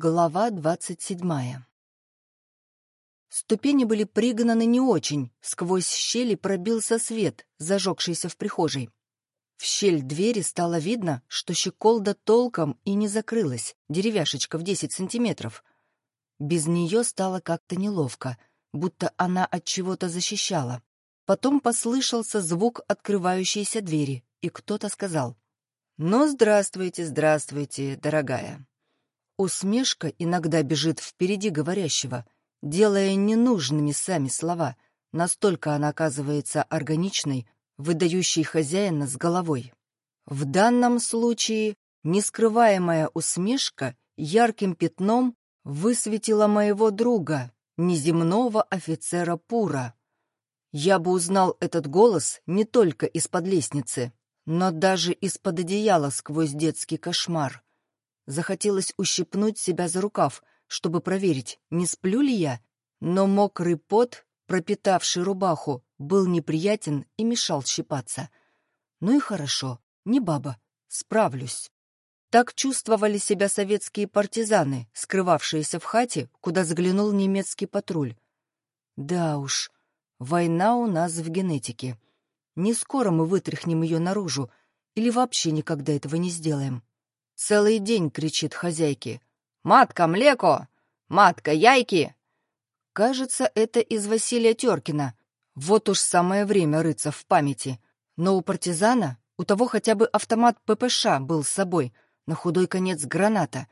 Глава двадцать седьмая Ступени были пригнаны не очень, сквозь щели пробился свет, зажегшийся в прихожей. В щель двери стало видно, что щеколда толком и не закрылась, деревяшечка в десять сантиметров. Без нее стало как-то неловко, будто она от чего-то защищала. Потом послышался звук открывающейся двери, и кто-то сказал «Ну, здравствуйте, здравствуйте, дорогая». Усмешка иногда бежит впереди говорящего, делая ненужными сами слова, настолько она оказывается органичной, выдающей хозяина с головой. В данном случае нескрываемая усмешка ярким пятном высветила моего друга, неземного офицера Пура. Я бы узнал этот голос не только из-под лестницы, но даже из-под одеяла сквозь детский кошмар. Захотелось ущипнуть себя за рукав, чтобы проверить, не сплю ли я, но мокрый пот, пропитавший рубаху, был неприятен и мешал щипаться. Ну и хорошо, не баба, справлюсь. Так чувствовали себя советские партизаны, скрывавшиеся в хате, куда заглянул немецкий патруль. Да уж, война у нас в генетике. Не скоро мы вытряхнем ее наружу, или вообще никогда этого не сделаем. Целый день кричит хозяйке. «Матка, млеко! Матка, яйки!» Кажется, это из Василия Теркина. Вот уж самое время рыться в памяти. Но у партизана, у того хотя бы автомат ППШ был с собой, на худой конец граната.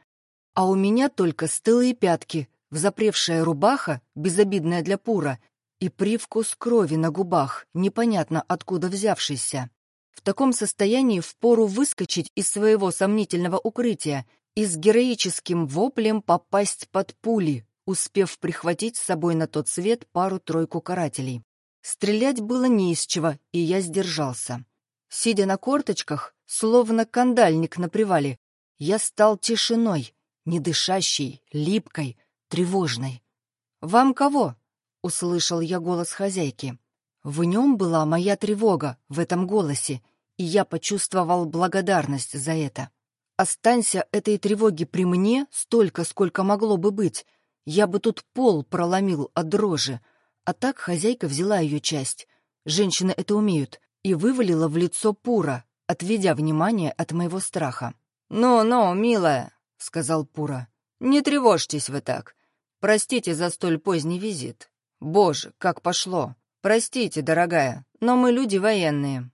А у меня только стылые пятки, взапревшая рубаха, безобидная для пура, и привкус крови на губах, непонятно откуда взявшийся. В таком состоянии впору выскочить из своего сомнительного укрытия и с героическим воплем попасть под пули, успев прихватить с собой на тот свет пару-тройку карателей. Стрелять было не из чего, и я сдержался. Сидя на корточках, словно кандальник на привале, я стал тишиной, недышащей, липкой, тревожной. «Вам кого?» — услышал я голос хозяйки. В нем была моя тревога, в этом голосе, и я почувствовал благодарность за это. Останься этой тревоги при мне столько, сколько могло бы быть. Я бы тут пол проломил от дрожи. А так хозяйка взяла ее часть. Женщины это умеют. И вывалила в лицо Пура, отведя внимание от моего страха. «Ну-ну, милая», — сказал Пура, — «не тревожьтесь вы так. Простите за столь поздний визит. Боже, как пошло. «Простите, дорогая, но мы люди военные».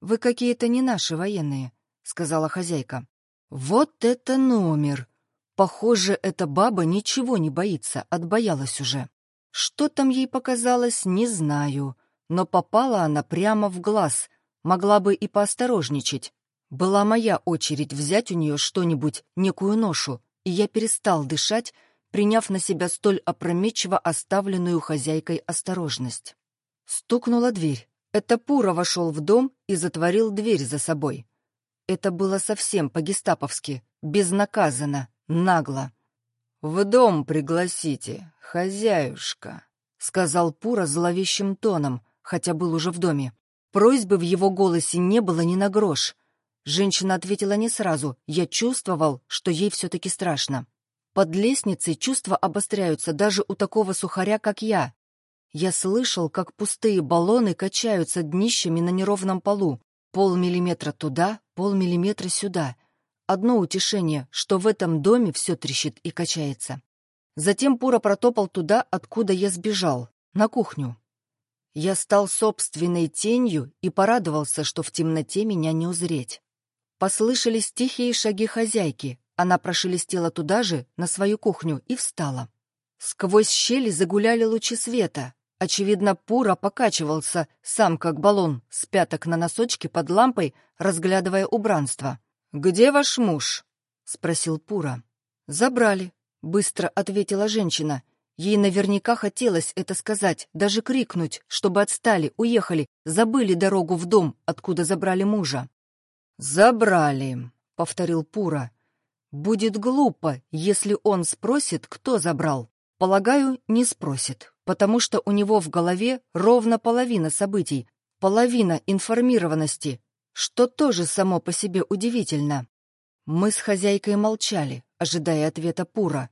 «Вы какие-то не наши военные», — сказала хозяйка. «Вот это номер! Похоже, эта баба ничего не боится, отбоялась уже. Что там ей показалось, не знаю, но попала она прямо в глаз, могла бы и поосторожничать. Была моя очередь взять у нее что-нибудь, некую ношу, и я перестал дышать, приняв на себя столь опрометчиво оставленную хозяйкой осторожность. Стукнула дверь. Это Пура вошел в дом и затворил дверь за собой. Это было совсем по-гестаповски, безнаказанно, нагло. «В дом пригласите, хозяюшка», — сказал Пура зловещим тоном, хотя был уже в доме. Просьбы в его голосе не было ни на грош. Женщина ответила не сразу, я чувствовал, что ей все-таки страшно. Под лестницей чувства обостряются даже у такого сухаря, как я, я слышал, как пустые баллоны качаются днищами на неровном полу. Полмиллиметра туда, полмиллиметра сюда. Одно утешение, что в этом доме все трещит и качается. Затем Пура протопал туда, откуда я сбежал, на кухню. Я стал собственной тенью и порадовался, что в темноте меня не узреть. Послышались тихие шаги хозяйки. Она прошелестела туда же, на свою кухню, и встала. Сквозь щели загуляли лучи света. Очевидно, Пура покачивался, сам как баллон, с пяток на носочке под лампой, разглядывая убранство. «Где ваш муж?» — спросил Пура. «Забрали», — быстро ответила женщина. Ей наверняка хотелось это сказать, даже крикнуть, чтобы отстали, уехали, забыли дорогу в дом, откуда забрали мужа. «Забрали», — повторил Пура. «Будет глупо, если он спросит, кто забрал. Полагаю, не спросит, потому что у него в голове ровно половина событий, половина информированности, что тоже само по себе удивительно. Мы с хозяйкой молчали, ожидая ответа Пура.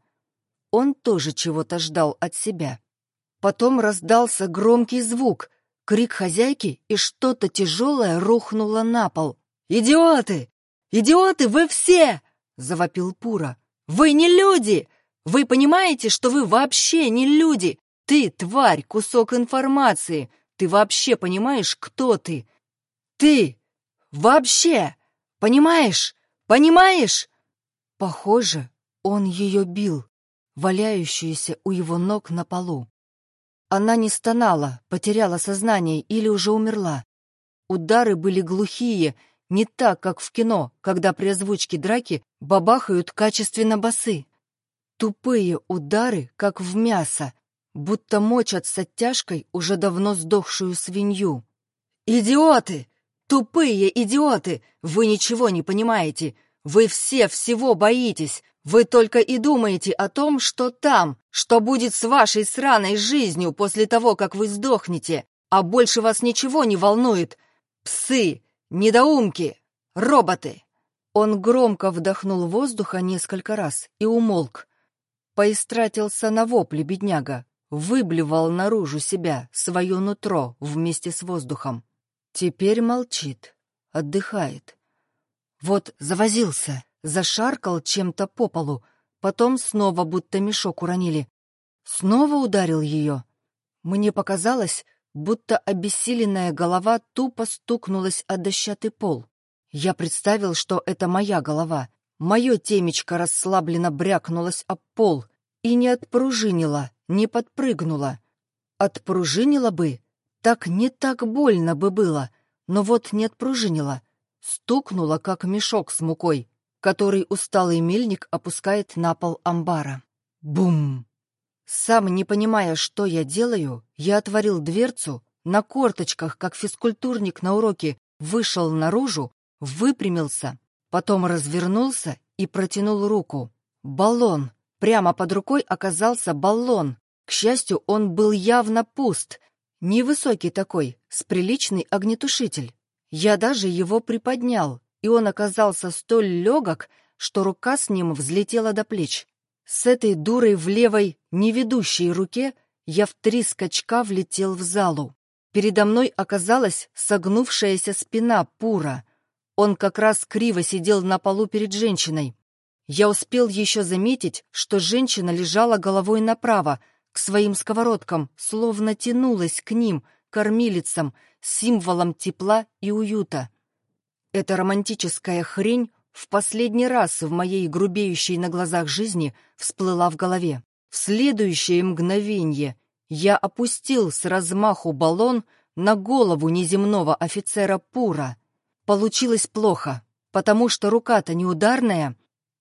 Он тоже чего-то ждал от себя. Потом раздался громкий звук, крик хозяйки, и что-то тяжелое рухнуло на пол. «Идиоты! Идиоты вы все!» — завопил Пура. «Вы не люди! Вы понимаете, что вы вообще не люди? Ты, тварь, кусок информации! Ты вообще понимаешь, кто ты? Ты! Вообще! Понимаешь? Понимаешь?» Похоже, он ее бил, валяющуюся у его ног на полу. Она не стонала, потеряла сознание или уже умерла. Удары были глухие, не так, как в кино, когда при озвучке драки бабахают качественно басы. Тупые удары, как в мясо, будто мочат с оттяжкой уже давно сдохшую свинью. «Идиоты! Тупые идиоты! Вы ничего не понимаете! Вы все всего боитесь! Вы только и думаете о том, что там, что будет с вашей сраной жизнью после того, как вы сдохнете, а больше вас ничего не волнует. Псы, недоумки, роботы!» Он громко вдохнул воздуха несколько раз и умолк. Поистратился на вопли бедняга, выблевал наружу себя, свое нутро вместе с воздухом. Теперь молчит, отдыхает. Вот завозился, зашаркал чем-то по полу, потом снова будто мешок уронили. Снова ударил ее. Мне показалось, будто обессиленная голова тупо стукнулась о дощатый пол. Я представил, что это моя голова. Мое темечко расслабленно брякнулось об пол и не отпружинило, не подпрыгнуло. Отпружинило бы, так не так больно бы было, но вот не отпружинило. Стукнуло, как мешок с мукой, который усталый мельник опускает на пол амбара. Бум! Сам не понимая, что я делаю, я отворил дверцу, на корточках, как физкультурник на уроке, вышел наружу, выпрямился, потом развернулся и протянул руку. Баллон. Прямо под рукой оказался баллон. К счастью, он был явно пуст. Невысокий такой, с приличный огнетушитель. Я даже его приподнял, и он оказался столь легок, что рука с ним взлетела до плеч. С этой дурой в левой, неведущей руке я в три скачка влетел в залу. Передо мной оказалась согнувшаяся спина Пура. Он как раз криво сидел на полу перед женщиной. Я успел еще заметить, что женщина лежала головой направо, к своим сковородкам, словно тянулась к ним, кормилицам, символом тепла и уюта. Эта романтическая хрень в последний раз в моей грубеющей на глазах жизни всплыла в голове. В следующее мгновение я опустил с размаху баллон на голову неземного офицера Пура. Получилось плохо, потому что рука-то неударная.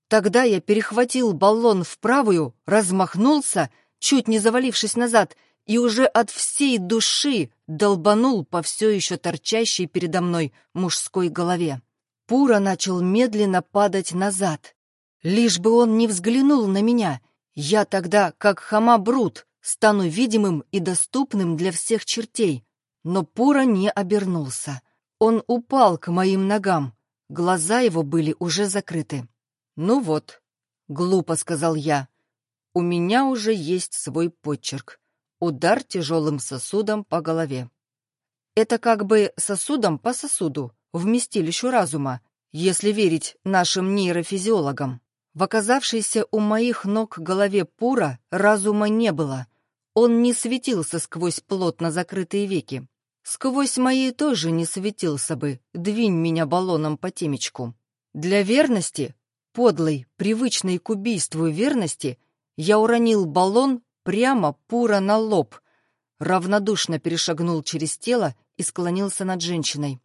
Тогда я перехватил баллон в правую, размахнулся, чуть не завалившись назад, и уже от всей души долбанул по все еще торчащей передо мной мужской голове. Пура начал медленно падать назад. Лишь бы он не взглянул на меня, я тогда, как хама-брут, стану видимым и доступным для всех чертей. Но Пура не обернулся. Он упал к моим ногам. Глаза его были уже закрыты. «Ну вот», — глупо сказал я, — «у меня уже есть свой почерк. Удар тяжелым сосудом по голове». Это как бы сосудом по сосуду, вместилищу разума, если верить нашим нейрофизиологам. В оказавшейся у моих ног голове Пура разума не было. Он не светился сквозь плотно закрытые веки. Сквозь мои тоже не светился бы, двинь меня баллоном по темечку. Для верности, подлой, привычной к убийству верности, я уронил баллон прямо Пура на лоб, равнодушно перешагнул через тело и склонился над женщиной.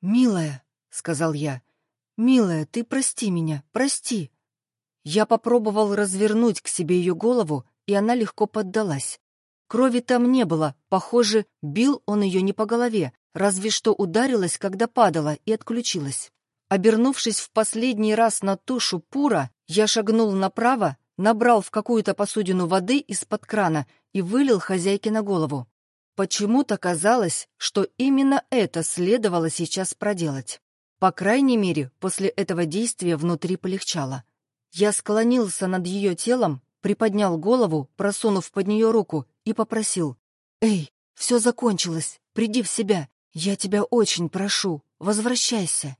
«Милая», — сказал я, — «милая, ты прости меня, прости». Я попробовал развернуть к себе ее голову, и она легко поддалась. Крови там не было, похоже, бил он ее не по голове, разве что ударилась, когда падала, и отключилась. Обернувшись в последний раз на тушу Пура, я шагнул направо, набрал в какую-то посудину воды из-под крана и вылил хозяйке на голову. Почему-то казалось, что именно это следовало сейчас проделать. По крайней мере, после этого действия внутри полегчало. Я склонился над ее телом, приподнял голову, просунув под нее руку, и попросил. «Эй, все закончилось, приди в себя. Я тебя очень прошу, возвращайся».